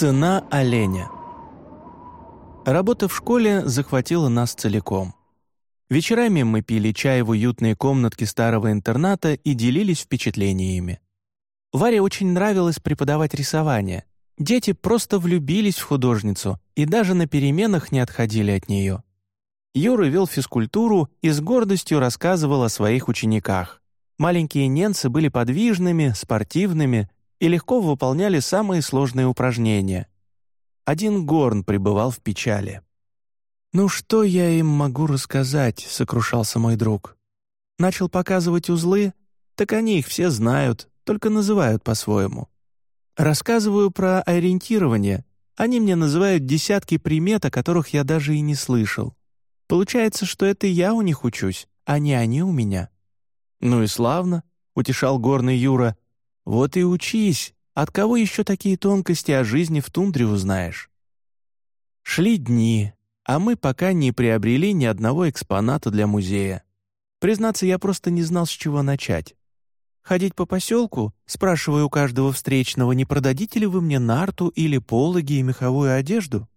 Цена оленя. Работа в школе захватила нас целиком. Вечерами мы пили чай в уютной комнатке старого интерната и делились впечатлениями. Варе очень нравилось преподавать рисование. Дети просто влюбились в художницу и даже на переменах не отходили от нее. Юра вел физкультуру и с гордостью рассказывал о своих учениках. Маленькие ненцы были подвижными, спортивными и легко выполняли самые сложные упражнения. Один Горн пребывал в печали. «Ну что я им могу рассказать?» — сокрушался мой друг. Начал показывать узлы, так они их все знают, только называют по-своему. Рассказываю про ориентирование, они мне называют десятки примет, о которых я даже и не слышал. Получается, что это я у них учусь, а не они у меня. «Ну и славно», — утешал горный Юра, вот и учись, от кого еще такие тонкости о жизни в тундре узнаешь? Шли дни, а мы пока не приобрели ни одного экспоната для музея. Признаться, я просто не знал, с чего начать. Ходить по поселку, спрашивая у каждого встречного, не продадите ли вы мне нарту или пологи и меховую одежду?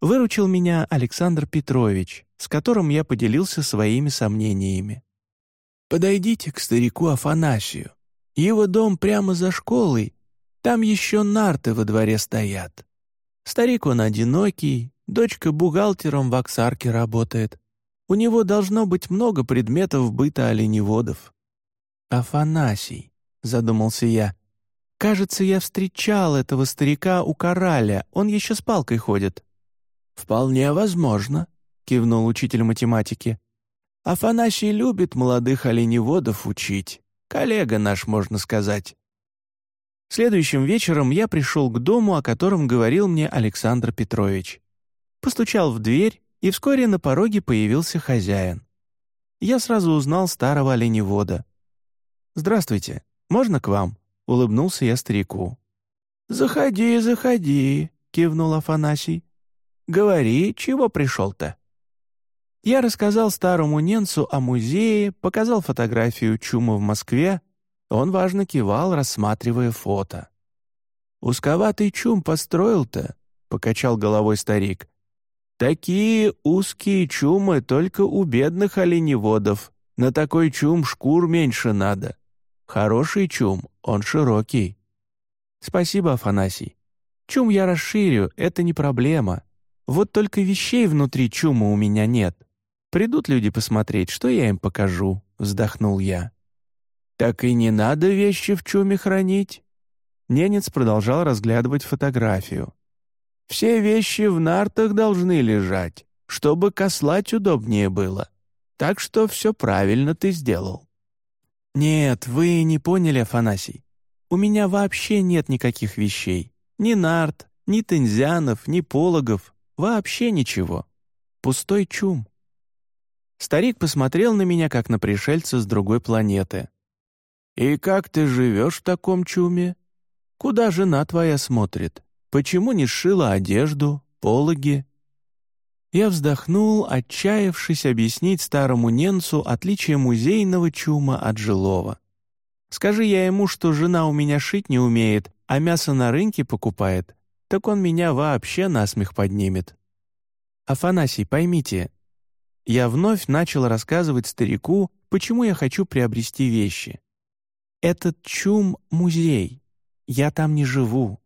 Выручил меня Александр Петрович, с которым я поделился своими сомнениями. «Подойдите к старику Афанасию. Его дом прямо за школой, там еще нарты во дворе стоят. Старик он одинокий, дочка бухгалтером в Оксарке работает. У него должно быть много предметов быта оленеводов. «Афанасий», — задумался я, — «кажется, я встречал этого старика у Кораля, он еще с палкой ходит». «Вполне возможно», — кивнул учитель математики. «Афанасий любит молодых оленеводов учить. Коллега наш, можно сказать. Следующим вечером я пришел к дому, о котором говорил мне Александр Петрович. Постучал в дверь, и вскоре на пороге появился хозяин. Я сразу узнал старого оленевода. «Здравствуйте, можно к вам?» — улыбнулся я старику. «Заходи, заходи», — кивнул Афанасий. «Говори, чего пришел-то?» Я рассказал старому ненцу о музее, показал фотографию чума в Москве. Он важно кивал, рассматривая фото. «Узковатый чум построил-то», — покачал головой старик. «Такие узкие чумы только у бедных оленеводов. На такой чум шкур меньше надо. Хороший чум, он широкий». «Спасибо, Афанасий. Чум я расширю, это не проблема. Вот только вещей внутри чума у меня нет». Придут люди посмотреть, что я им покажу», — вздохнул я. «Так и не надо вещи в чуме хранить». Ненец продолжал разглядывать фотографию. «Все вещи в нартах должны лежать, чтобы кослать удобнее было. Так что все правильно ты сделал». «Нет, вы не поняли, Афанасий. У меня вообще нет никаких вещей. Ни нарт, ни тензянов, ни пологов, вообще ничего. Пустой чум. Старик посмотрел на меня, как на пришельца с другой планеты. «И как ты живешь в таком чуме? Куда жена твоя смотрит? Почему не сшила одежду, пологи?» Я вздохнул, отчаявшись объяснить старому ненцу отличие музейного чума от жилого. Скажи я ему, что жена у меня шить не умеет, а мясо на рынке покупает, так он меня вообще насмех поднимет. «Афанасий, поймите, я вновь начал рассказывать старику, почему я хочу приобрести вещи. Этот чум — музей. Я там не живу.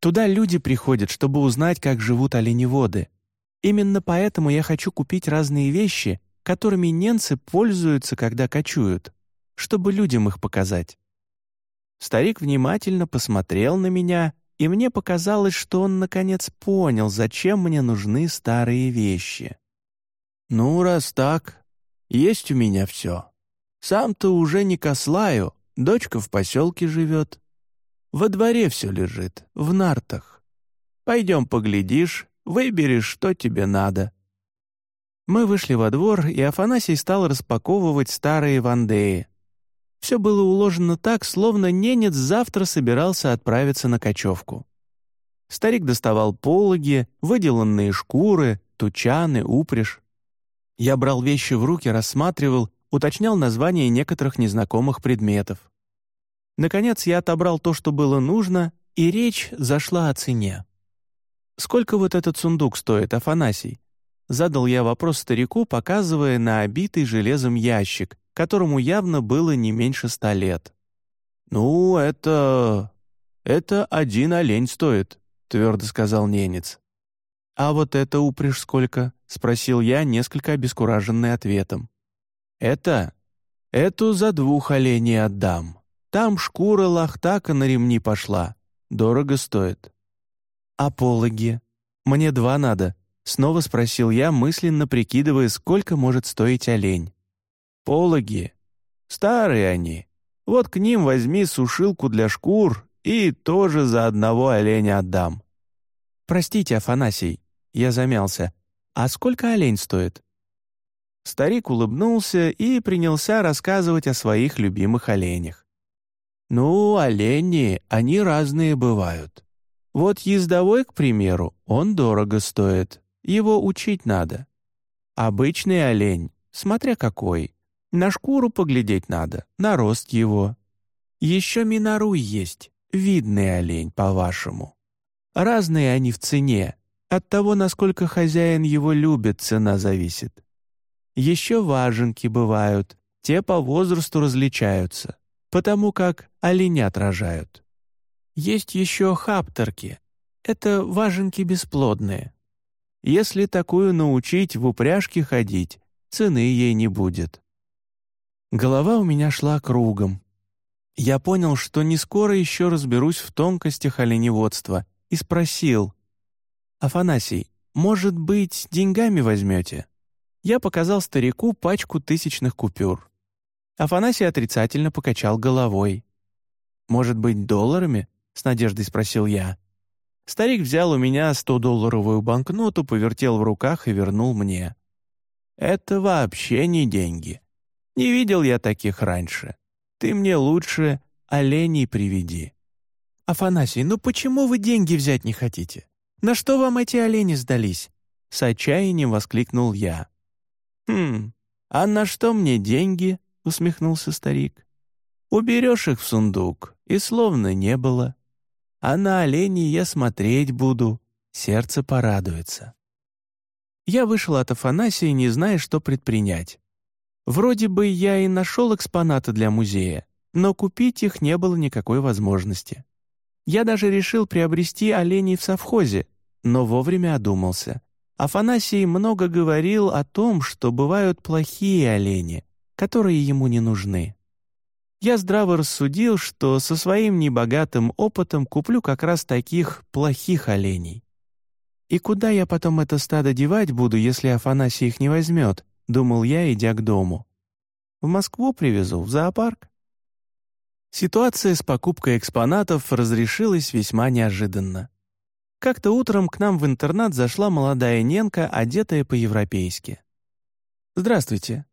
Туда люди приходят, чтобы узнать, как живут оленеводы. Именно поэтому я хочу купить разные вещи, которыми ненцы пользуются, когда кочуют, чтобы людям их показать. Старик внимательно посмотрел на меня, и мне показалось, что он наконец понял, зачем мне нужны старые вещи. «Ну, раз так, есть у меня все. Сам-то уже не кослаю, дочка в поселке живет. Во дворе все лежит, в нартах. Пойдем поглядишь, выберешь, что тебе надо». Мы вышли во двор, и Афанасий стал распаковывать старые вандеи. Все было уложено так, словно ненец завтра собирался отправиться на кочевку. Старик доставал пологи, выделанные шкуры, тучаны, упряжь. Я брал вещи в руки, рассматривал, уточнял названия некоторых незнакомых предметов. Наконец я отобрал то, что было нужно, и речь зашла о цене. «Сколько вот этот сундук стоит, Афанасий?» Задал я вопрос старику, показывая на обитый железом ящик, которому явно было не меньше ста лет. «Ну, это... это один олень стоит», — твердо сказал ненец. «А вот это упряжь сколько?» — спросил я, несколько обескураженный ответом. «Это? Эту за двух оленей отдам. Там шкура лахтака на ремни пошла. Дорого стоит». «А пологи? Мне два надо», — снова спросил я, мысленно прикидывая, сколько может стоить олень. «Пологи? Старые они. Вот к ним возьми сушилку для шкур и тоже за одного оленя отдам». «Простите, Афанасий», — я замялся, «а сколько олень стоит?» Старик улыбнулся и принялся рассказывать о своих любимых оленях. «Ну, олени, они разные бывают. Вот ездовой, к примеру, он дорого стоит, его учить надо. Обычный олень, смотря какой, на шкуру поглядеть надо, на рост его. Еще миноруй есть, видный олень, по-вашему. Разные они в цене, от того, насколько хозяин его любит, цена зависит. Еще важенки бывают, те по возрасту различаются, потому как оленят рожают. Есть еще хаптерки, это важенки бесплодные. Если такую научить в упряжке ходить, цены ей не будет. Голова у меня шла кругом. Я понял, что не скоро еще разберусь в тонкостях оленеводства, и спросил, «Афанасий, может быть, деньгами возьмете?» Я показал старику пачку тысячных купюр. Афанасий отрицательно покачал головой. «Может быть, долларами?» — с надеждой спросил я. Старик взял у меня 100-долларовую банкноту, повертел в руках и вернул мне. «Это вообще не деньги. Не видел я таких раньше. Ты мне лучше оленей приведи». «Афанасий, ну почему вы деньги взять не хотите? На что вам эти олени сдались?» С отчаянием воскликнул я. «Хм, а на что мне деньги?» — усмехнулся старик. «Уберешь их в сундук, и словно не было. А на оленей я смотреть буду, сердце порадуется». Я вышел от Афанасия, не зная, что предпринять. Вроде бы я и нашел экспонаты для музея, но купить их не было никакой возможности. Я даже решил приобрести оленей в совхозе, но вовремя одумался. Афанасий много говорил о том, что бывают плохие олени, которые ему не нужны. Я здраво рассудил, что со своим небогатым опытом куплю как раз таких плохих оленей. И куда я потом это стадо девать буду, если Афанасий их не возьмет? — думал я, идя к дому. «В Москву привезу, в зоопарк». Ситуация с покупкой экспонатов разрешилась весьма неожиданно. Как-то утром к нам в интернат зашла молодая ненка, одетая по-европейски. «Здравствуйте.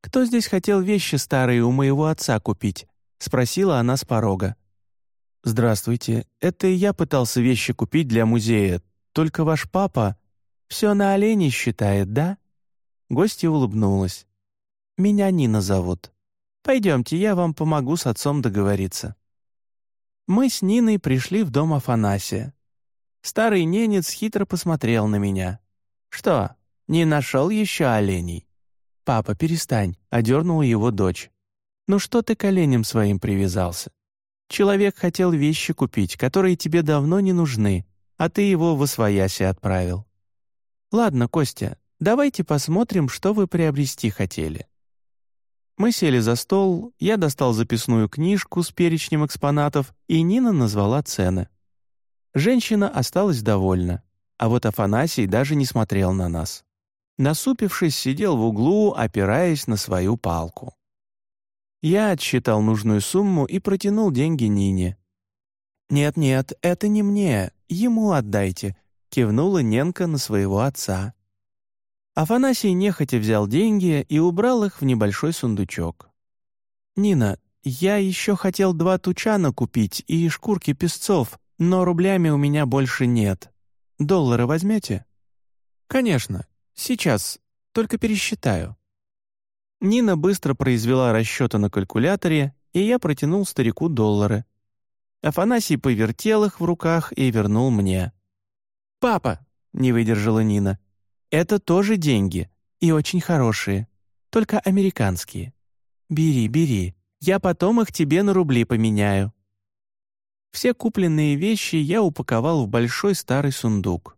Кто здесь хотел вещи старые у моего отца купить?» — спросила она с порога. «Здравствуйте. Это я пытался вещи купить для музея. Только ваш папа все на оленей считает, да?» Гостья улыбнулась. «Меня Нина зовут. Пойдемте, я вам помогу с отцом договориться». Мы с Ниной пришли в дом Афанасия. Старый ненец хитро посмотрел на меня. «Что, не нашел еще оленей?» «Папа, перестань», — одернула его дочь. «Ну что ты к оленям своим привязался? Человек хотел вещи купить, которые тебе давно не нужны, а ты его в освояси отправил. Ладно, Костя, Давайте посмотрим, что вы приобрести хотели». Мы сели за стол, я достал записную книжку с перечнем экспонатов, и Нина назвала цены. Женщина осталась довольна, а вот Афанасий даже не смотрел на нас. Насупившись, сидел в углу, опираясь на свою палку. Я отсчитал нужную сумму и протянул деньги Нине. «Нет-нет, это не мне, ему отдайте», — кивнула Ненка на своего отца. Афанасий нехотя взял деньги и убрал их в небольшой сундучок. «Нина, я еще хотел два тучана купить и шкурки песцов, но рублями у меня больше нет. Доллары возьмете?» «Конечно. Сейчас. Только пересчитаю». Нина быстро произвела расчеты на калькуляторе, и я протянул старику доллары. Афанасий повертел их в руках и вернул мне. «Папа!» — не выдержала Нина. «Это тоже деньги, и очень хорошие, только американские. Бери, бери, я потом их тебе на рубли поменяю». Все купленные вещи я упаковал в большой старый сундук.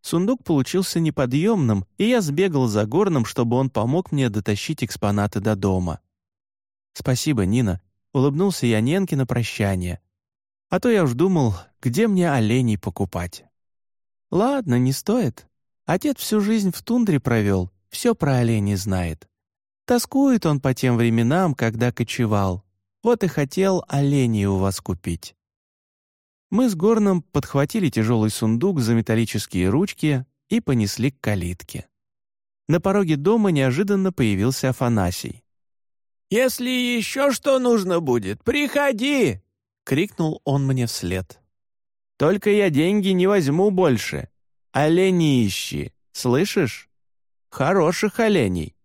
Сундук получился неподъемным, и я сбегал за горным, чтобы он помог мне дотащить экспонаты до дома. «Спасибо, Нина», — улыбнулся я Ненке на прощание. А то я уж думал, где мне оленей покупать. «Ладно, не стоит. Отец всю жизнь в тундре провел, все про оленей знает. Тоскует он по тем временам, когда кочевал. Вот и хотел оленей у вас купить». Мы с Горном подхватили тяжелый сундук за металлические ручки и понесли к калитке. На пороге дома неожиданно появился Афанасий. «Если еще что нужно будет, приходи!» — крикнул он мне вслед. «Только я деньги не возьму больше. Оленей ищи, слышишь? Хороших оленей!»